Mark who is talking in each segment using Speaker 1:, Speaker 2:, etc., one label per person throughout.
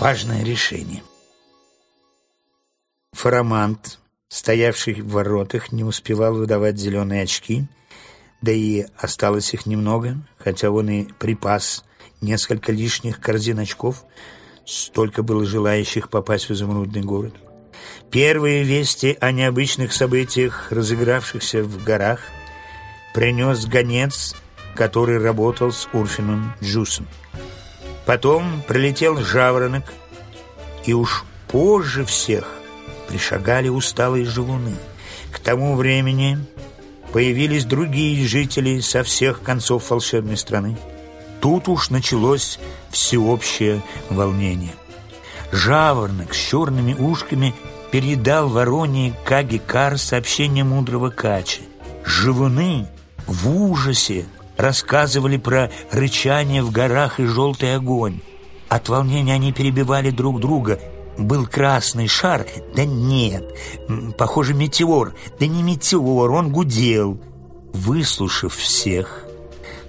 Speaker 1: важное решение. Фарамант, стоявший в воротах, не успевал выдавать зеленые очки, да и осталось их немного, хотя он и припас несколько лишних корзин очков, столько было желающих попасть в изумрудный город. Первые вести о необычных событиях, разыгравшихся в горах, принес гонец, который работал с Урфином Джусом. Потом прилетел жаворонок, и уж позже всех пришагали усталые живуны. К тому времени появились другие жители со всех концов волшебной страны. Тут уж началось всеобщее волнение. Жаворонок с черными ушками передал вороне Кагикар сообщение мудрого Качи. Живуны в ужасе рассказывали про рычание в горах и желтый огонь. От волнения они перебивали друг друга. Был красный шар? Да нет. Похоже, метеор. Да не метеор, он гудел. Выслушав всех,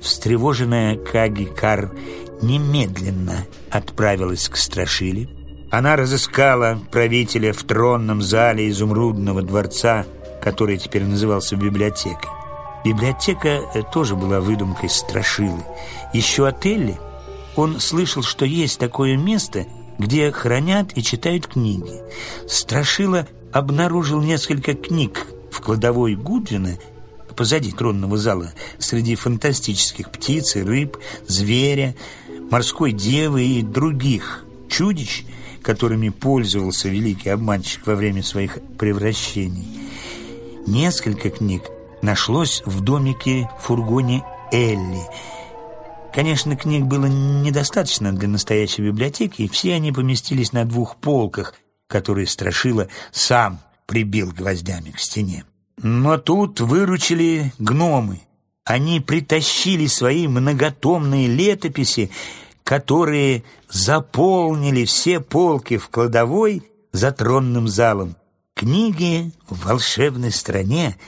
Speaker 1: встревоженная Кагикар немедленно отправилась к Страшиле. Она разыскала правителя в тронном зале изумрудного дворца, который теперь назывался библиотекой. Библиотека э, тоже была выдумкой Страшилы. Еще от Элли он слышал, что есть такое место, где хранят и читают книги. Страшила обнаружил несколько книг в кладовой Гудвина позади тронного зала среди фантастических птиц и рыб, зверя, морской девы и других чудищ, которыми пользовался великий обманщик во время своих превращений. Несколько книг нашлось в домике фургоне Элли. Конечно, книг было недостаточно для настоящей библиотеки, и все они поместились на двух полках, которые Страшила сам прибил гвоздями к стене. Но тут выручили гномы. Они притащили свои многотомные летописи, которые заполнили все полки в кладовой за тронным залом. Книги в волшебной стране —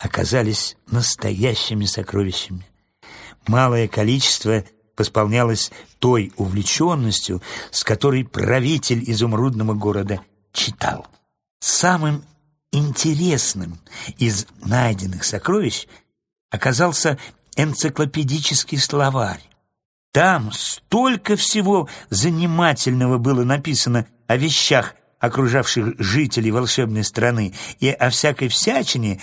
Speaker 1: оказались настоящими сокровищами. Малое количество восполнялось той увлеченностью, с которой правитель изумрудного города читал. Самым интересным из найденных сокровищ оказался энциклопедический словарь. Там столько всего занимательного было написано о вещах, окружавших жителей волшебной страны, и о всякой всячине,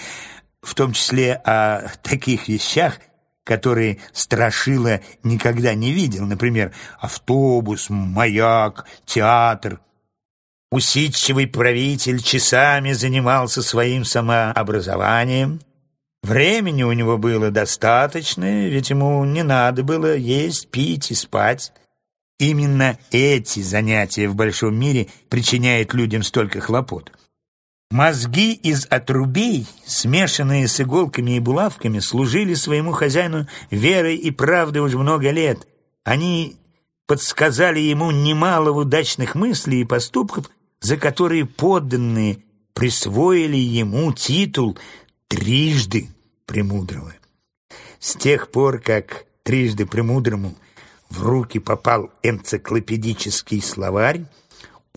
Speaker 1: в том числе о таких вещах, которые Страшила никогда не видел, например, автобус, маяк, театр. Усидчивый правитель часами занимался своим самообразованием. Времени у него было достаточно, ведь ему не надо было есть, пить и спать. Именно эти занятия в большом мире причиняют людям столько хлопот. Мозги из отрубей, смешанные с иголками и булавками, служили своему хозяину верой и правдой уже много лет. Они подсказали ему немало удачных мыслей и поступков, за которые подданные присвоили ему титул «трижды премудрого». С тех пор, как «трижды премудрому» в руки попал энциклопедический словарь,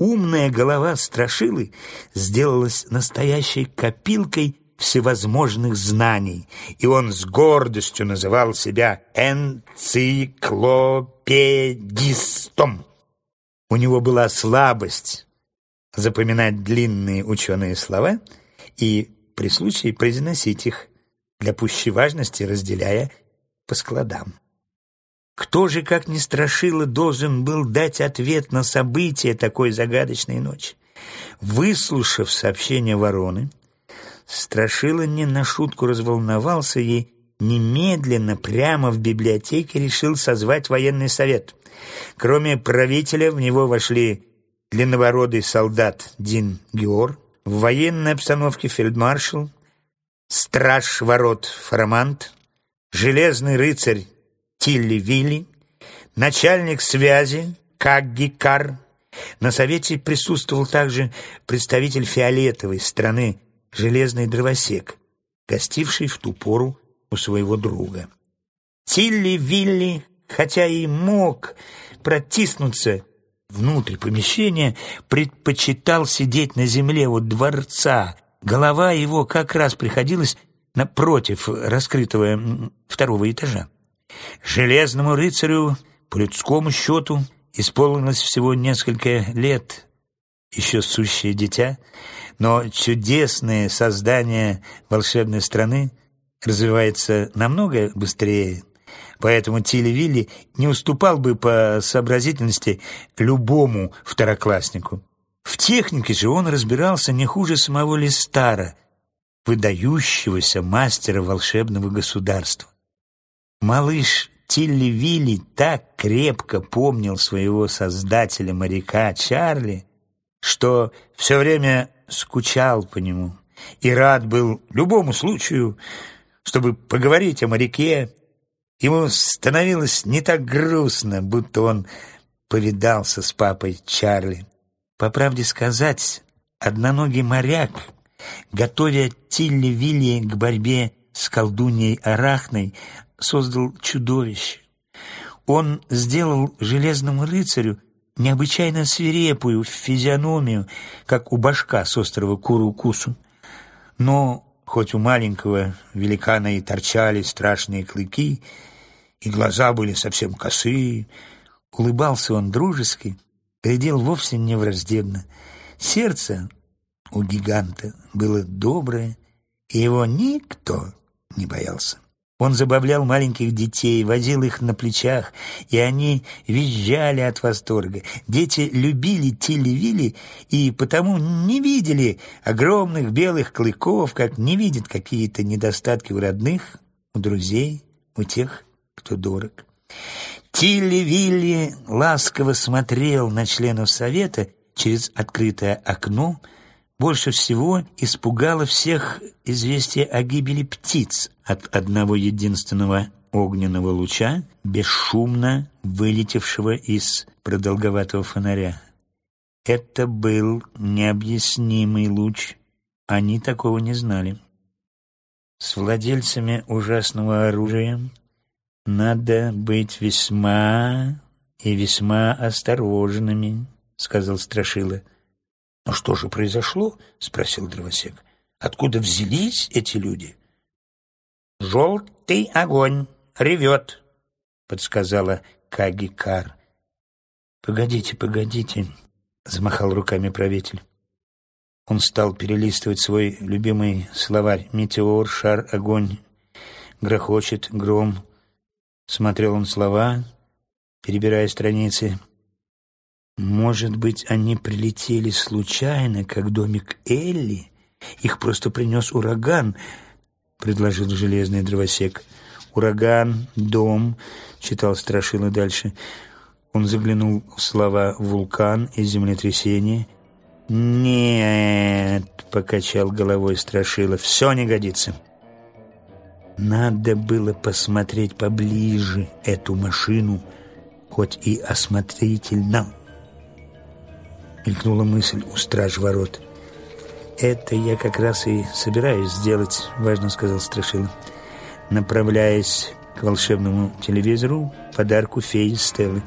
Speaker 1: Умная голова Страшилы сделалась настоящей копилкой всевозможных знаний, и он с гордостью называл себя энциклопедистом. У него была слабость запоминать длинные ученые слова и при случае произносить их, для пущей важности разделяя по складам. Кто же, как ни страшило, должен был дать ответ на события такой загадочной ночи? Выслушав сообщение вороны, Страшила не на шутку разволновался и немедленно прямо в библиотеке решил созвать военный совет. Кроме правителя в него вошли длинновородый солдат Дин Геор, в военной обстановке фельдмаршал, страж ворот Фарамант, железный рыцарь Тилли-Вилли, начальник связи Каггикар. На совете присутствовал также представитель фиолетовой страны железный дровосек, гостивший в ту пору у своего друга. Тилли-Вилли, хотя и мог протиснуться внутрь помещения, предпочитал сидеть на земле у дворца. Голова его как раз приходилась напротив раскрытого второго этажа. Железному рыцарю, по людскому счету, исполнилось всего несколько лет, еще сущее дитя, но чудесное создание волшебной страны развивается намного быстрее, поэтому Тилли не уступал бы по сообразительности любому второкласснику. В технике же он разбирался не хуже самого Листара, выдающегося мастера волшебного государства. Малыш Тилли так крепко помнил своего создателя-моряка Чарли, что все время скучал по нему и рад был любому случаю, чтобы поговорить о моряке. Ему становилось не так грустно, будто он повидался с папой Чарли. По правде сказать, одноногий моряк, готовя Тилли Вилли к борьбе с колдуньей Арахной, создал чудовище. Он сделал железному рыцарю необычайно свирепую физиономию, как у башка с острова Куру-Кусу. Но хоть у маленького великана и торчали страшные клыки, и глаза были совсем косые, улыбался он дружески, глядел вовсе не враждебно. Сердце у гиганта было доброе, и его никто не боялся. Он забавлял маленьких детей, возил их на плечах, и они визжали от восторга. Дети любили Тилли-Вилли и потому не видели огромных белых клыков, как не видят какие-то недостатки у родных, у друзей, у тех, кто дорог. Тилли-Вилли ласково смотрел на членов совета через открытое окно, больше всего испугало всех известие о гибели птиц от одного единственного огненного луча, бесшумно вылетевшего из продолговатого фонаря. Это был необъяснимый луч, они такого не знали. С владельцами ужасного оружия надо быть весьма и весьма осторожными, сказал Страшила. «Но что же произошло?» — спросил дровосек. «Откуда взялись эти люди?» «Желтый огонь ревет», — подсказала Кагикар. «Погодите, погодите», — замахал руками правитель. Он стал перелистывать свой любимый словарь «Метеор», «Шар», «Огонь», «Грохочет», «Гром». Смотрел он слова, перебирая страницы. Может быть, они прилетели случайно, как домик Элли? Их просто принес ураган, предложил железный дровосек. Ураган, дом, читал Страшила дальше. Он заглянул в слова «вулкан» и «землетрясение». «Нет», — покачал головой Страшила, — «все не годится». Надо было посмотреть поближе эту машину, хоть и осмотрительно мелькнула мысль у страж ворот. «Это я как раз и собираюсь сделать», — важно сказал Страшила, направляясь к волшебному телевизору, подарку феи Стеллы.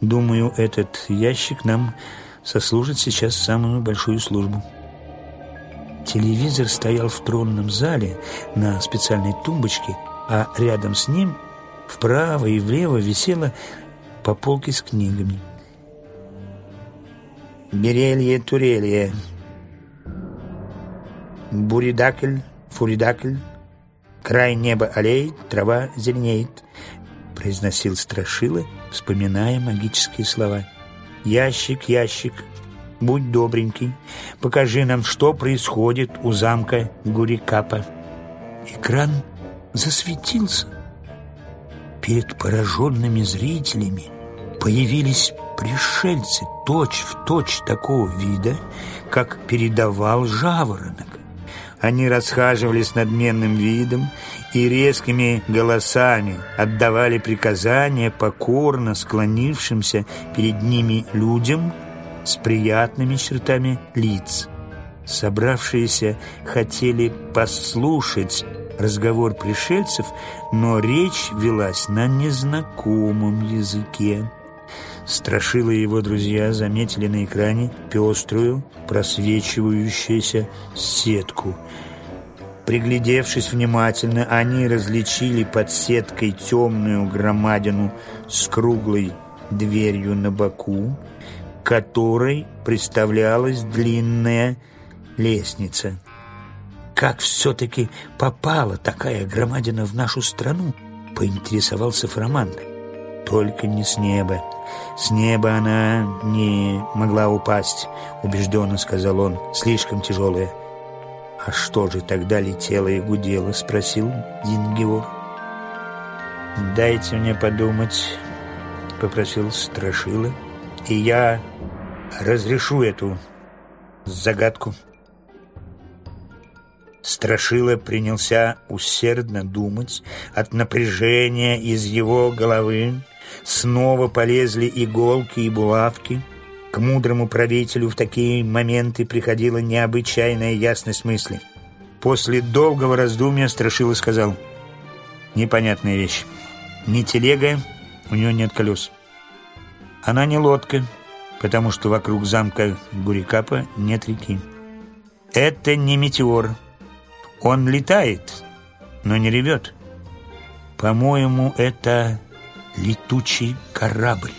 Speaker 1: «Думаю, этот ящик нам сослужит сейчас самую большую службу». Телевизор стоял в тронном зале на специальной тумбочке, а рядом с ним вправо и влево висела по полке с книгами. Берелье, Турелье, Буридакль, Фуридакль, край неба аллеет, трава зеленеет, произносил Страшила, вспоминая магические слова. Ящик, ящик, будь добренький, покажи нам, что происходит у замка Гурикапа. Экран засветился. Перед пораженными зрителями появились пришельцы точь-в-точь точь такого вида, как передавал жаворонок. Они расхаживали с надменным видом и резкими голосами отдавали приказания покорно склонившимся перед ними людям с приятными чертами лиц. Собравшиеся хотели послушать разговор пришельцев, но речь велась на незнакомом языке. Страшила его друзья заметили на экране пеструю, просвечивающуюся сетку. Приглядевшись внимательно, они различили под сеткой темную громадину с круглой дверью на боку, которой представлялась длинная лестница. «Как все-таки попала такая громадина в нашу страну?» — поинтересовался Фроманг. «Только не с неба. С неба она не могла упасть», — убежденно сказал он. «Слишком тяжелая». «А что же тогда летело и гудело?» — спросил Дингевор. «Дайте мне подумать», — попросил Страшила, — «и я разрешу эту загадку». Страшила принялся усердно думать. От напряжения из его головы снова полезли иголки и булавки. К мудрому правителю в такие моменты приходила необычайная ясность мысли. После долгого раздумья Страшила сказал «Непонятная вещь. Не телега, у нее нет колес. Она не лодка, потому что вокруг замка Гурикапа нет реки. Это не метеор. Он летает, но не ревет. По-моему, это летучий корабль.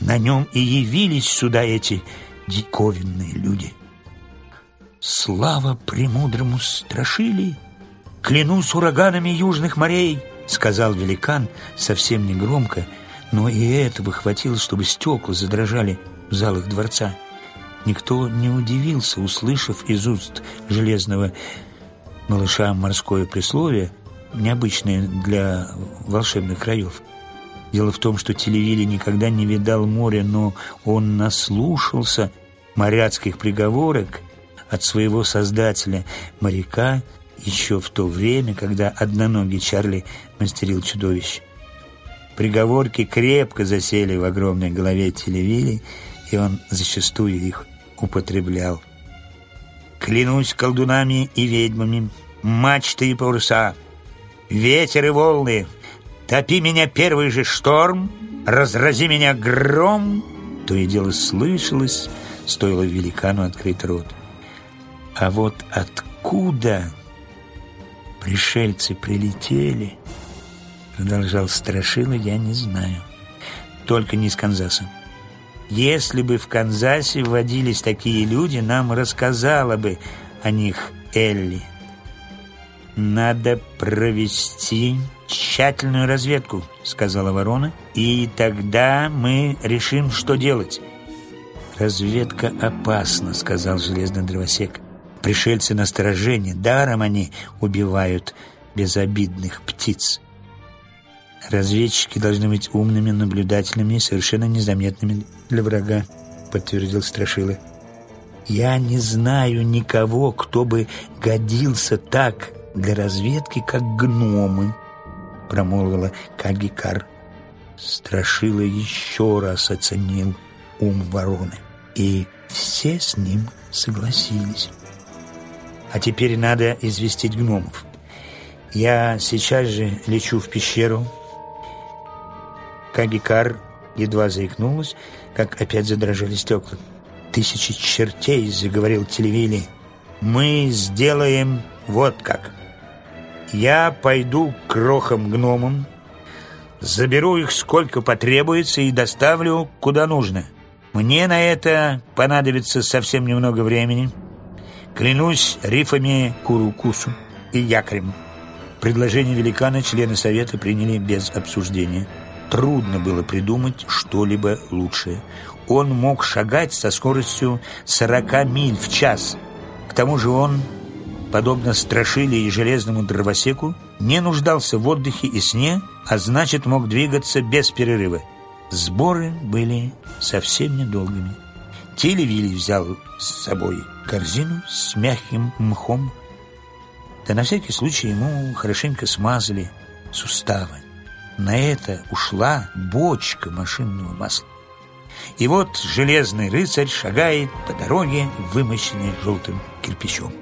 Speaker 1: На нем и явились сюда эти диковинные люди. Слава премудрому страшили! Клянусь ураганами южных морей! сказал великан совсем негромко, но и этого хватило, чтобы стекла задрожали в залах дворца. Никто не удивился, услышав из уст железного малыша морское присловие, необычное для волшебных краев. Дело в том, что Телевили никогда не видал моря, но он наслушался моряцких приговорок от своего создателя, моряка еще в то время, когда одноногий Чарли мастерил чудовище. Приговорки крепко засели в огромной голове Телевили, и он зачастую их употреблял. «Клянусь колдунами и ведьмами, мачты и паруса, ветер и волны, топи меня первый же шторм, разрази меня гром!» То и дело слышалось, стоило великану открыть рот. А вот откуда пришельцы прилетели, продолжал Страшила, я не знаю. Только не из Канзаса. Если бы в Канзасе водились такие люди, нам рассказала бы о них Элли. «Надо провести тщательную разведку», — сказала ворона, «и тогда мы решим, что делать». «Разведка опасна», — сказал железный дровосек. Пришельцы на сторожении, даром они убивают безобидных птиц. Разведчики должны быть умными, наблюдательными и совершенно незаметными для врага, подтвердил Страшила. Я не знаю никого, кто бы годился так для разведки, как гномы, промолвила Кагикар. Страшила еще раз оценил ум вороны, и все с ним согласились. А теперь надо известить гномов. Я сейчас же лечу в пещеру. Кагикар едва заикнулась, как опять задрожали стекла. «Тысячи чертей!» — заговорил Телевили. «Мы сделаем вот как. Я пойду к крохам-гномам, заберу их сколько потребуется и доставлю куда нужно. Мне на это понадобится совсем немного времени». Клянусь рифами Курукусу и якорем. Предложение великана члены совета приняли без обсуждения. Трудно было придумать что-либо лучшее. Он мог шагать со скоростью 40 миль в час. Тому же он, подобно Страшиле и Железному Дровосеку, не нуждался в отдыхе и сне, а значит мог двигаться без перерыва. Сборы были совсем недолгими. Телевили взял с собой корзину с мягким мхом. Да на всякий случай ему хорошенько смазали суставы. На это ушла бочка машинного масла. И вот железный рыцарь шагает по дороге, вымощенной желтым кирпичом.